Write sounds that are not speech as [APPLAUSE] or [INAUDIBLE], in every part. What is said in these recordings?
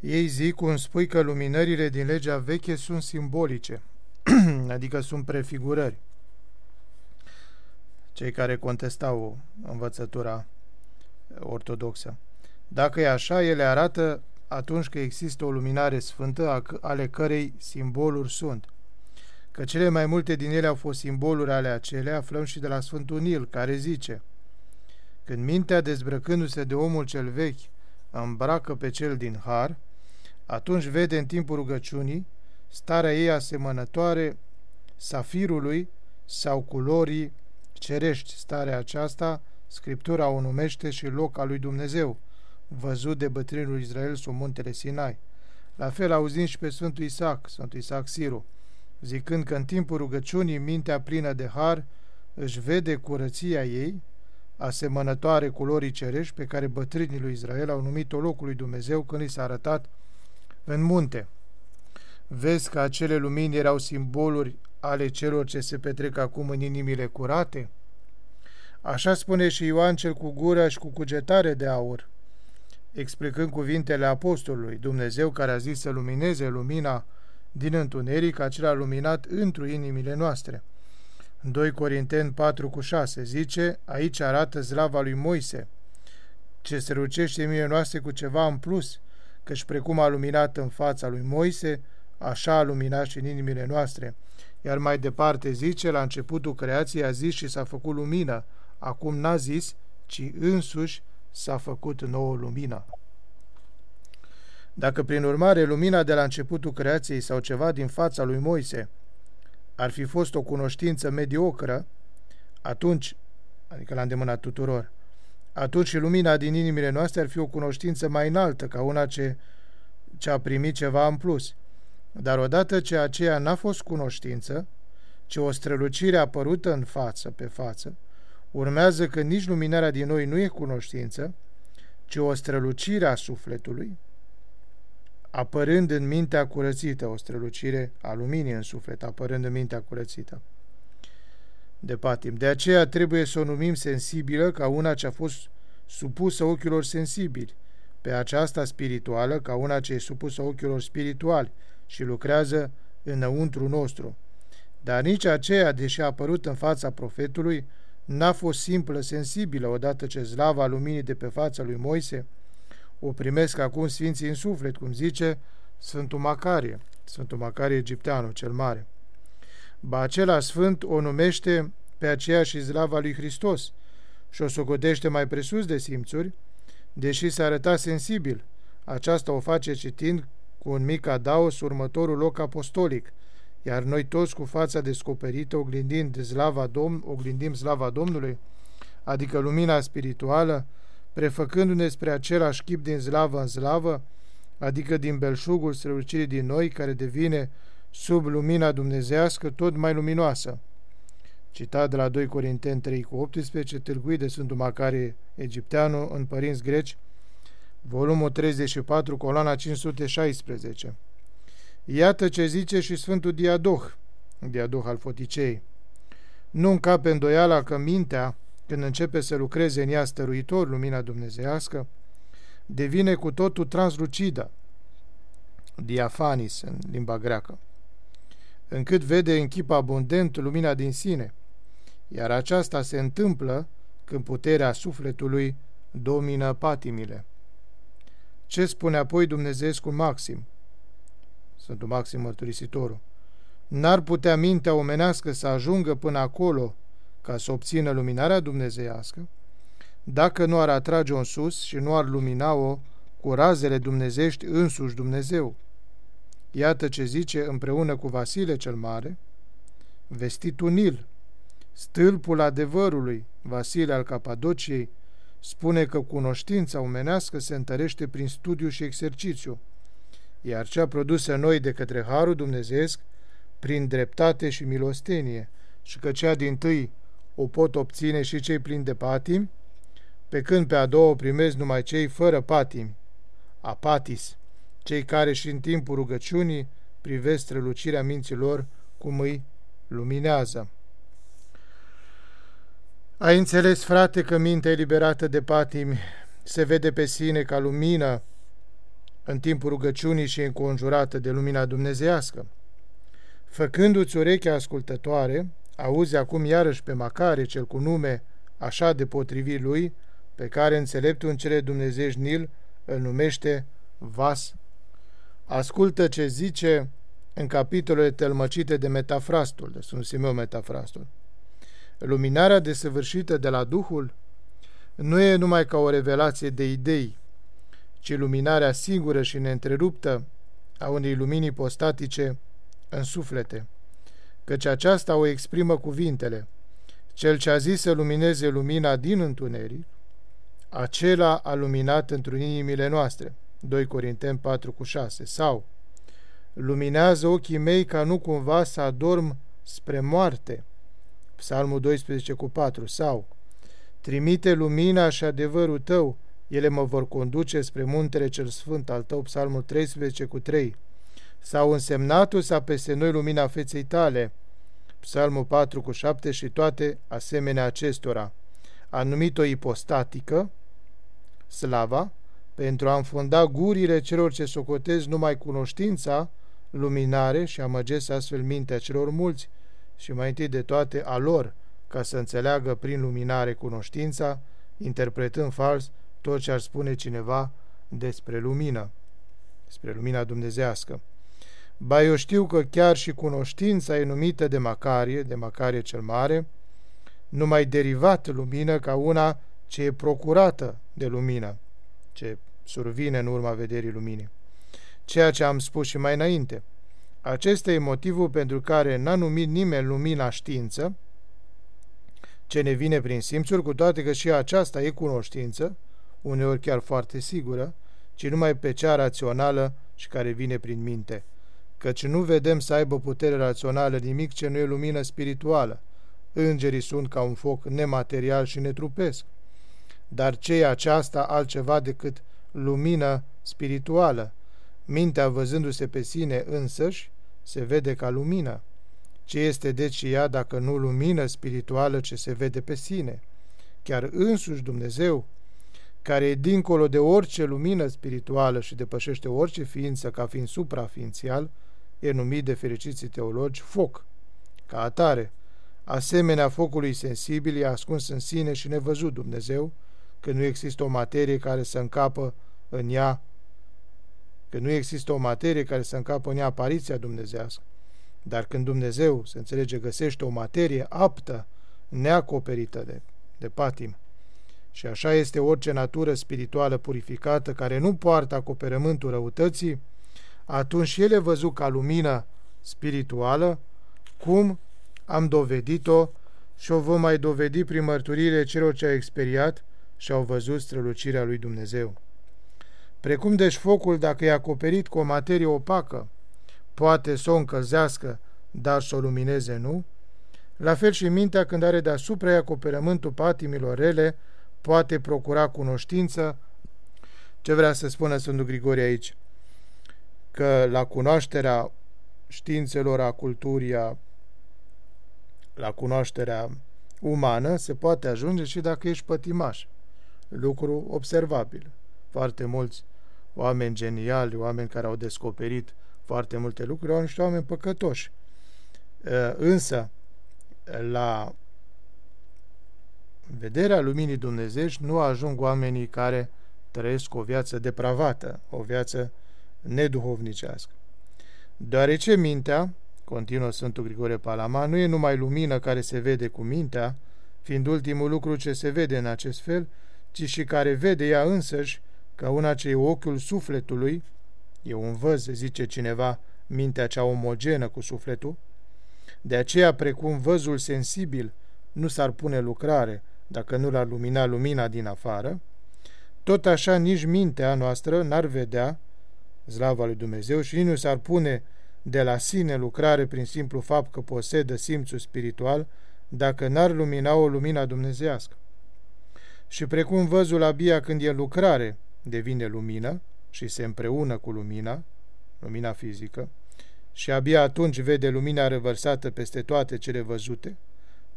Ei zic, cum spui că luminările din legea veche sunt simbolice, [CLEARS THROAT] adică sunt prefigurări. Cei care contestau învățătura ortodoxă. Dacă e așa, ele arată atunci că există o luminare sfântă ale cărei simboluri sunt. Că cele mai multe din ele au fost simboluri ale acelea, aflăm și de la Sfântul Nil, care zice Când mintea, dezbrăcându-se de omul cel vechi, îmbracă pe cel din har, atunci vede în timpul rugăciunii starea ei asemănătoare safirului sau culorii cerești. Starea aceasta, Scriptura o numește și loc al lui Dumnezeu, văzut de bătrânul Israel sub muntele Sinai. La fel auzim și pe Sfântul Isaac, Sfântul Isaac Siru, zicând că în timpul rugăciunii mintea plină de har își vede curăția ei, asemănătoare culorii cerești pe care bătrânii lui Israel au numit-o locul lui Dumnezeu când i s-a arătat în munte. Vezi că acele lumini erau simboluri ale celor ce se petrec acum în inimile curate? Așa spune și Ioan cel cu gură și cu cugetare de aur, explicând cuvintele apostolului, Dumnezeu care a zis să lumineze lumina din întuneric, acela luminat întru inimile noastre. În 2 Corinteni 4 cu 6 zice, aici arată slava lui Moise, ce se rucește în mine noastre cu ceva în plus, căci precum a luminat în fața lui Moise, așa a luminat și în inimile noastre. Iar mai departe zice, la începutul creației a zis și s-a făcut lumină, acum n-a zis, ci însuși s-a făcut nouă lumină. Dacă prin urmare lumina de la începutul creației sau ceva din fața lui Moise ar fi fost o cunoștință mediocră, atunci, adică la îndemâna tuturor, atunci lumina din inimile noastre ar fi o cunoștință mai înaltă ca una ce, ce a primit ceva în plus. Dar odată ce aceea n-a fost cunoștință, ci o strălucire apărută în față, pe față, urmează că nici luminarea din noi nu e cunoștință, ci o strălucire a sufletului, apărând în mintea curățită, o strălucire a luminii în suflet, apărând în mintea curățită de patim. De aceea trebuie să o numim sensibilă ca una ce a fost supusă ochilor sensibili, pe aceasta spirituală ca una ce e supusă ochilor spirituali și lucrează înăuntru nostru. Dar nici aceea, deși a apărut în fața profetului, n-a fost simplă, sensibilă, odată ce slava luminii de pe fața lui Moise o primesc acum sfinții în suflet, cum zice Sfântul Macarie, Sfântul Macarie Egipteanul, cel mare. Ba acela sfânt o numește pe aceeași slava lui Hristos și o socotește mai presus de simțuri, deși s-a arătat sensibil. Aceasta o face citind cu un mic adaos următorul loc apostolic, iar noi toți cu fața descoperită, oglindind slava Domn, oglindim slava Domnului, adică lumina spirituală, prefăcându-ne spre același chip din slavă în slavă, adică din belșugul strălucirii din noi, care devine sub lumina dumnezească tot mai luminoasă. Citat de la 2 Corinteni 3 cu 18, târguit de Sfântul Macarie Egipteanu în Părinți Greci, volumul 34, coloana 516. Iată ce zice și Sfântul Diadoh, Diadoh al Foticei. Nu încape îndoiala că mintea, când începe să lucreze în ea stăruitor lumina dumnezească, devine cu totul translucidă, diafanis în limba greacă, încât vede în chip abundent lumina din sine, iar aceasta se întâmplă când puterea sufletului domină patimile. Ce spune apoi Dumnezeescul Maxim? Sfântul Maxim Mărturisitorul. N-ar putea mintea omenească să ajungă până acolo ca să obțină luminarea dumnezeiască, dacă nu ar atrage-o în sus și nu ar lumina-o cu razele dumnezești însuși Dumnezeu. Iată ce zice împreună cu Vasile cel Mare, vestitul Nil, stâlpul adevărului, Vasile al Capadociei, spune că cunoștința omenească se întărește prin studiu și exercițiu, iar cea produsă noi de către Harul Dumnezeesc prin dreptate și milostenie, și că cea din tâi o pot obține și cei plini de patimi, pe când pe a doua o primesc numai cei fără patimi, apatis, cei care și în timpul rugăciunii privesc strălucirea minților cum îi luminează. Ai înțeles, frate, că mintea eliberată de patimi se vede pe sine ca lumină în timpul rugăciunii și înconjurată de lumina dumnezească. Făcându-ți urechea ascultătoare, auzi acum iarăși pe Macare, cel cu nume așa de potrivit lui, pe care înțeleptul în cele dumnezești Nil îl numește Vas. Ascultă ce zice în capitolele tălmăcite de Metafrastul, de Sfânt Simeon Metafrastul. Luminarea desăvârșită de la Duhul nu e numai ca o revelație de idei, ci luminarea singură și neîntreruptă a unei lumini postatice în suflete, căci aceasta o exprimă cuvintele. Cel ce a zis să lumineze lumina din întuneric, acela a luminat într inimile noastre. 2 Corinteni 4 cu 6 sau Luminează ochii mei ca nu cumva să adorm spre moarte. Psalmul 12 cu 4 sau Trimite lumina și adevărul tău, ele mă vor conduce spre muntele cel sfânt al tău, Psalmul 13 cu 3 sau însemnatul sa peste noi lumina feței tale, Psalmul 4 cu 7 și toate asemenea acestora. A numit-o ipostatică, slava, pentru a înfunda gurile celor ce socotez numai cunoștința, luminare și amăgesc astfel mintea celor mulți și mai întâi de toate a lor, ca să înțeleagă prin luminare cunoștința, interpretând fals tot ce ar spune cineva despre lumină, despre lumina dumnezească. Ba eu știu că chiar și cunoștința e numită de Macarie, de Macarie cel Mare, numai derivat lumină ca una ce e procurată de lumină, ce survine în urma vederii luminii. Ceea ce am spus și mai înainte. Acesta e motivul pentru care n-a numit nimeni lumina știință, ce ne vine prin simțuri, cu toate că și aceasta e cunoștință, uneori chiar foarte sigură, ci numai pe cea rațională și care vine prin minte căci nu vedem să aibă putere rațională nimic ce nu e lumină spirituală. Îngerii sunt ca un foc nematerial și netrupesc. Dar ce e aceasta altceva decât lumină spirituală? Mintea, văzându-se pe sine însăși, se vede ca lumină. Ce este deci ea dacă nu lumină spirituală ce se vede pe sine? Chiar însuși Dumnezeu, care e dincolo de orice lumină spirituală și depășește orice ființă ca fiind supraființial, e numit de fericiții teologi foc. Ca atare, asemenea focului sensibil e ascuns în sine și nevăzut Dumnezeu, că nu există o materie care să încapă în ea, că nu există o materie care să încapă în ea apariția dumnezească. Dar când Dumnezeu, se înțelege, găsește o materie aptă, neacoperită de, de patim, și așa este orice natură spirituală purificată care nu poartă acoperământul răutății, atunci el e văzut ca lumină spirituală, cum am dovedit-o și o vom mai dovedi prin mărturile celor ce au experiat și au văzut strălucirea lui Dumnezeu. Precum deci focul, dacă e acoperit cu o materie opacă, poate să o încălzească, dar să o lumineze nu, la fel și mintea când are deasupra ei acoperământul patimilor rele, poate procura cunoștință. Ce vrea să spună Sfântul Grigorie aici? că la cunoașterea științelor, a culturii, a, la cunoașterea umană se poate ajunge și dacă ești pătimaș. Lucru observabil. Foarte mulți oameni geniali, oameni care au descoperit foarte multe lucruri, au niște oameni păcătoși. Însă, la vederea luminii dumnezești nu ajung oamenii care trăiesc o viață depravată, o viață neduhovnicească. Deoarece mintea, continuă Sfântul Grigore Palama, nu e numai lumină care se vede cu mintea, fiind ultimul lucru ce se vede în acest fel, ci și care vede ea însăși ca una ce e ochiul sufletului, e un văz, zice cineva, mintea cea omogenă cu sufletul, de aceea, precum văzul sensibil nu s-ar pune lucrare dacă nu l-ar lumina lumina din afară, tot așa nici mintea noastră n-ar vedea slava lui Dumnezeu și nu s-ar pune de la sine lucrare prin simplu fapt că posedă simțul spiritual dacă n-ar lumina o lumina dumnezească. Și precum văzul abia când e lucrare devine lumină și se împreună cu lumina, lumina fizică, și abia atunci vede lumina revărsată peste toate cele văzute,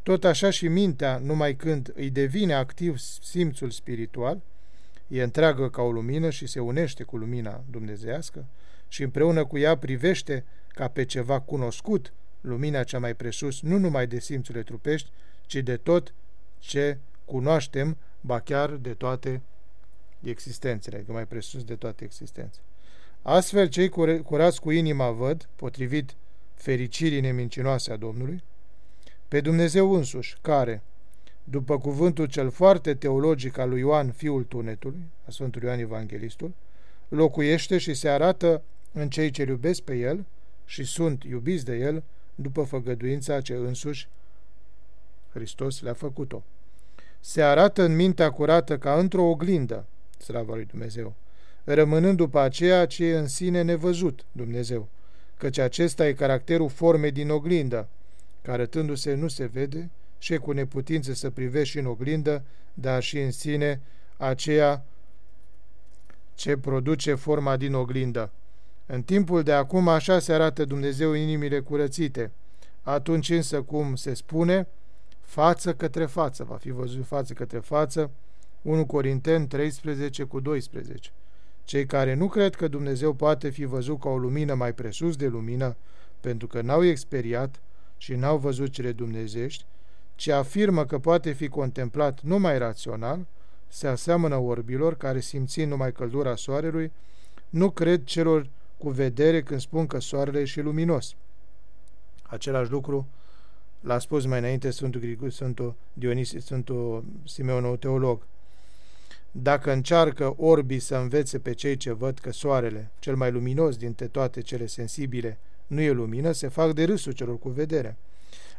tot așa și mintea, numai când îi devine activ simțul spiritual, e întreagă ca o lumină și se unește cu lumina dumnezească și împreună cu ea privește ca pe ceva cunoscut lumina cea mai presus, nu numai de simțurile trupești, ci de tot ce cunoaștem, ba chiar de toate existențele, adică mai presus de toate existențele. Astfel, cei curați cu inima văd, potrivit fericirii nemincinoase a Domnului, pe Dumnezeu însuși, care, după cuvântul cel foarte teologic al lui Ioan, fiul tunetului, a Sfântului Ioan Evanghelistul, locuiește și se arată în cei ce iubesc pe el și sunt iubiți de el după făgăduința ce însuși Hristos le-a făcut-o. Se arată în mintea curată ca într-o oglindă, slava lui Dumnezeu, rămânând după aceea ce e în sine nevăzut Dumnezeu, căci acesta e caracterul formei din oglindă, care arătându-se nu se vede și e cu neputință să privești și în oglindă, dar și în sine aceea ce produce forma din oglindă. În timpul de acum așa se arată Dumnezeu în inimile curățite. Atunci însă, cum se spune, față către față, va fi văzut față către față, 1 Corinteni 13 cu 12. Cei care nu cred că Dumnezeu poate fi văzut ca o lumină mai presus de lumină, pentru că n-au experiat și n-au văzut cele dumnezești, ci afirmă că poate fi contemplat numai rațional, se aseamănă orbilor care simțind numai căldura soarelui, nu cred celor cu vedere când spun că soarele e și luminos. Același lucru l-a spus mai înainte Sfântul, Grigul, Sfântul Dionisie, Sfântul Simeon, teolog. Dacă încearcă orbii să învețe pe cei ce văd că soarele, cel mai luminos dintre toate cele sensibile, nu e lumină, se fac de râsul celor cu vedere.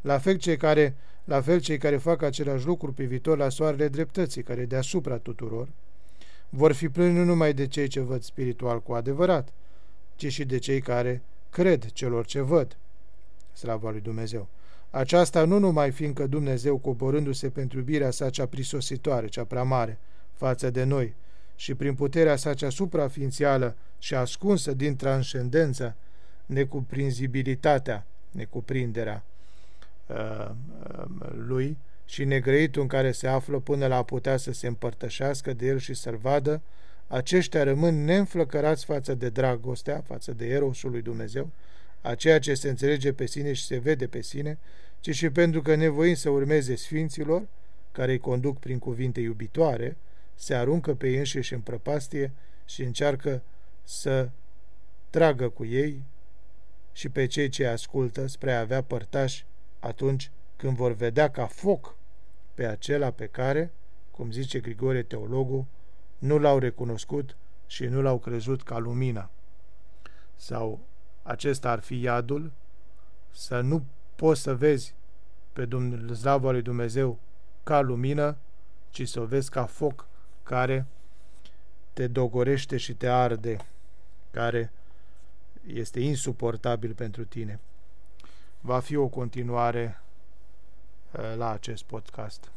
La fel cei care, la fel cei care fac același lucru privitor la soarele dreptății, care e deasupra tuturor, vor fi plâni nu numai de cei ce văd spiritual cu adevărat, ci și de cei care cred celor ce văd. Slavă lui Dumnezeu! Aceasta nu numai fiindcă Dumnezeu, coborându-se pentru iubirea sa cea prisositoare, cea prea mare, față de noi, și prin puterea sa cea supraființială și ascunsă din transcendență, necuprinzibilitatea, necuprinderea uh, uh, lui și negrăitul în care se află până la a putea să se împărtășească de el și să-l vadă, aceștia rămân neînflăcărați față de dragostea, față de erosul lui Dumnezeu, a ceea ce se înțelege pe sine și se vede pe sine, ci și pentru că nevoind să urmeze sfinților, care îi conduc prin cuvinte iubitoare, se aruncă pe ei înșiși în prăpastie și încearcă să tragă cu ei și pe cei ce ascultă spre a avea părtași atunci când vor vedea ca foc pe acela pe care, cum zice Grigore teologul, nu l-au recunoscut și nu l-au crezut ca lumina. Sau acesta ar fi iadul, să nu poți să vezi pe slava lui Dumnezeu ca lumină, ci să o vezi ca foc care te dogorește și te arde, care este insuportabil pentru tine. Va fi o continuare uh, la acest podcast.